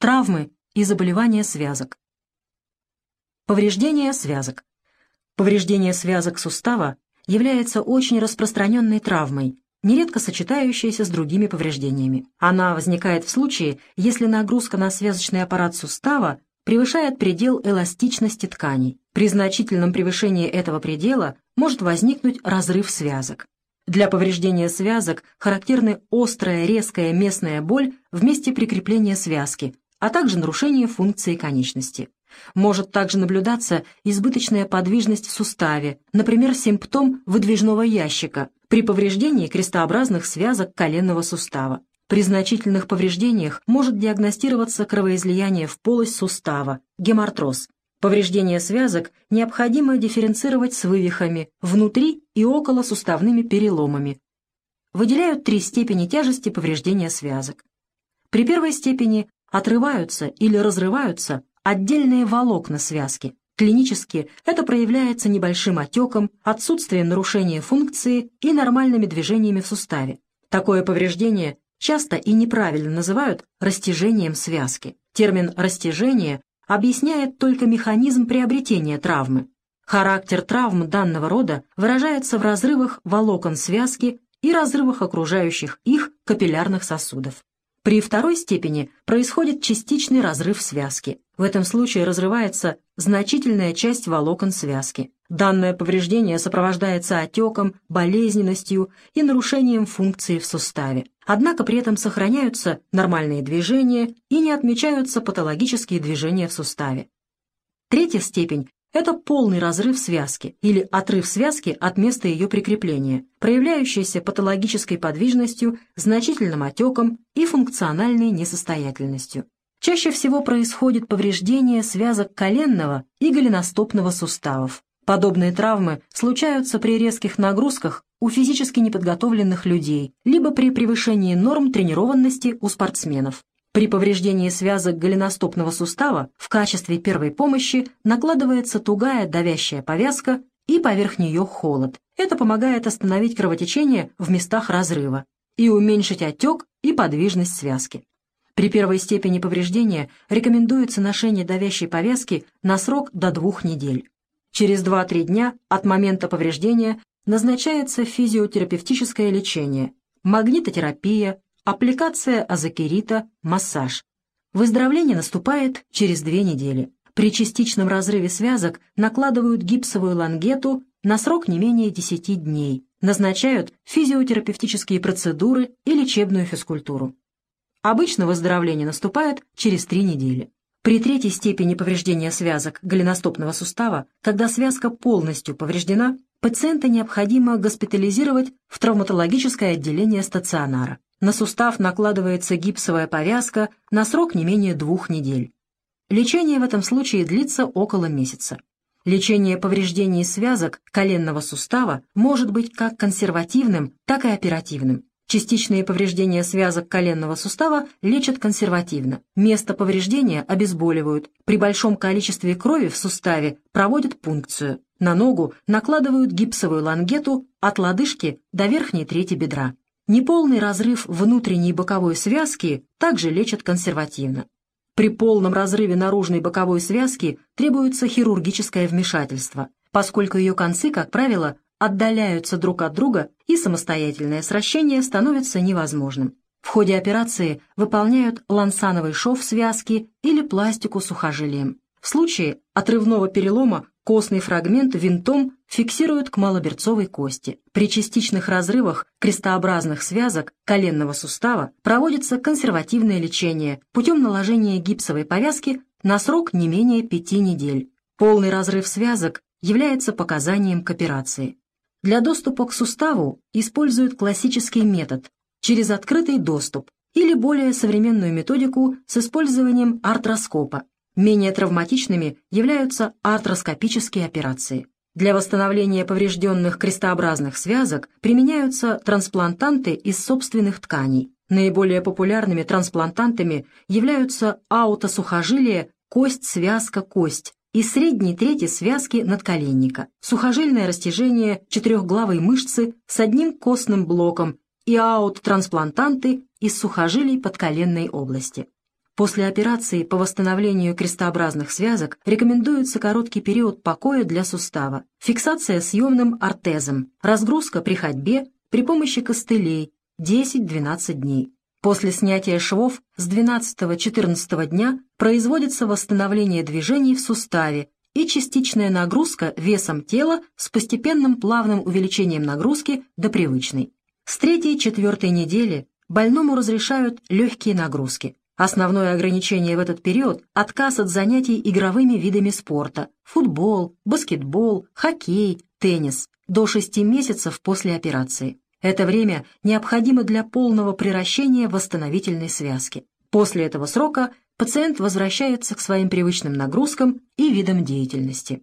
травмы и заболевания связок. Повреждение связок. Повреждение связок сустава является очень распространенной травмой, нередко сочетающейся с другими повреждениями. Она возникает в случае, если нагрузка на связочный аппарат сустава превышает предел эластичности тканей. При значительном превышении этого предела может возникнуть разрыв связок. Для повреждения связок характерны острая резкая местная боль в месте прикрепления связки, а также нарушение функции конечности. Может также наблюдаться избыточная подвижность в суставе, например, симптом выдвижного ящика при повреждении крестообразных связок коленного сустава. При значительных повреждениях может диагностироваться кровоизлияние в полость сустава, гемартроз. Повреждение связок необходимо дифференцировать с вывихами, внутри и около суставными переломами. Выделяют три степени тяжести повреждения связок. При первой степени отрываются или разрываются отдельные волокна связки. Клинически это проявляется небольшим отеком, отсутствием нарушения функции и нормальными движениями в суставе. Такое повреждение часто и неправильно называют растяжением связки. Термин «растяжение» объясняет только механизм приобретения травмы. Характер травм данного рода выражается в разрывах волокон связки и разрывах окружающих их капиллярных сосудов. При второй степени происходит частичный разрыв связки. В этом случае разрывается значительная часть волокон связки. Данное повреждение сопровождается отеком, болезненностью и нарушением функции в суставе. Однако при этом сохраняются нормальные движения и не отмечаются патологические движения в суставе. Третья степень это полный разрыв связки или отрыв связки от места ее прикрепления, проявляющийся патологической подвижностью, значительным отеком и функциональной несостоятельностью. Чаще всего происходит повреждение связок коленного и голеностопного суставов. Подобные травмы случаются при резких нагрузках у физически неподготовленных людей, либо при превышении норм тренированности у спортсменов. При повреждении связок голеностопного сустава в качестве первой помощи накладывается тугая давящая повязка и поверх нее холод. Это помогает остановить кровотечение в местах разрыва и уменьшить отек и подвижность связки. При первой степени повреждения рекомендуется ношение давящей повязки на срок до двух недель. Через 2-3 дня от момента повреждения назначается физиотерапевтическое лечение, магнитотерапия, Аппликация азокерита, массаж. Выздоровление наступает через две недели. При частичном разрыве связок накладывают гипсовую лангету на срок не менее 10 дней. Назначают физиотерапевтические процедуры и лечебную физкультуру. Обычно выздоровление наступает через 3 недели. При третьей степени повреждения связок голеностопного сустава, когда связка полностью повреждена, пациента необходимо госпитализировать в травматологическое отделение стационара. На сустав накладывается гипсовая повязка на срок не менее двух недель. Лечение в этом случае длится около месяца. Лечение повреждений связок коленного сустава может быть как консервативным, так и оперативным. Частичные повреждения связок коленного сустава лечат консервативно. Место повреждения обезболивают. При большом количестве крови в суставе проводят пункцию. На ногу накладывают гипсовую лангету от лодыжки до верхней трети бедра. Неполный разрыв внутренней боковой связки также лечат консервативно. При полном разрыве наружной боковой связки требуется хирургическое вмешательство, поскольку ее концы, как правило, отдаляются друг от друга и самостоятельное сращение становится невозможным. В ходе операции выполняют лансановый шов связки или пластику сухожилием. В случае отрывного перелома Костный фрагмент винтом фиксируют к малоберцовой кости. При частичных разрывах крестообразных связок коленного сустава проводится консервативное лечение путем наложения гипсовой повязки на срок не менее пяти недель. Полный разрыв связок является показанием к операции. Для доступа к суставу используют классический метод через открытый доступ или более современную методику с использованием артроскопа Менее травматичными являются артроскопические операции. Для восстановления поврежденных крестообразных связок применяются трансплантанты из собственных тканей. Наиболее популярными трансплантантами являются аутосухожилие, кость-связка-кость и средней трети связки надколенника, сухожильное растяжение четырехглавой мышцы с одним костным блоком и аут-трансплантанты из сухожилий подколенной области. После операции по восстановлению крестообразных связок рекомендуется короткий период покоя для сустава, фиксация съемным ортезом, разгрузка при ходьбе при помощи костылей 10-12 дней. После снятия швов с 12-14 дня производится восстановление движений в суставе и частичная нагрузка весом тела с постепенным плавным увеличением нагрузки до привычной. С третьей-четвертой недели больному разрешают легкие нагрузки. Основное ограничение в этот период – отказ от занятий игровыми видами спорта – футбол, баскетбол, хоккей, теннис – до 6 месяцев после операции. Это время необходимо для полного приращения восстановительной связки. После этого срока пациент возвращается к своим привычным нагрузкам и видам деятельности.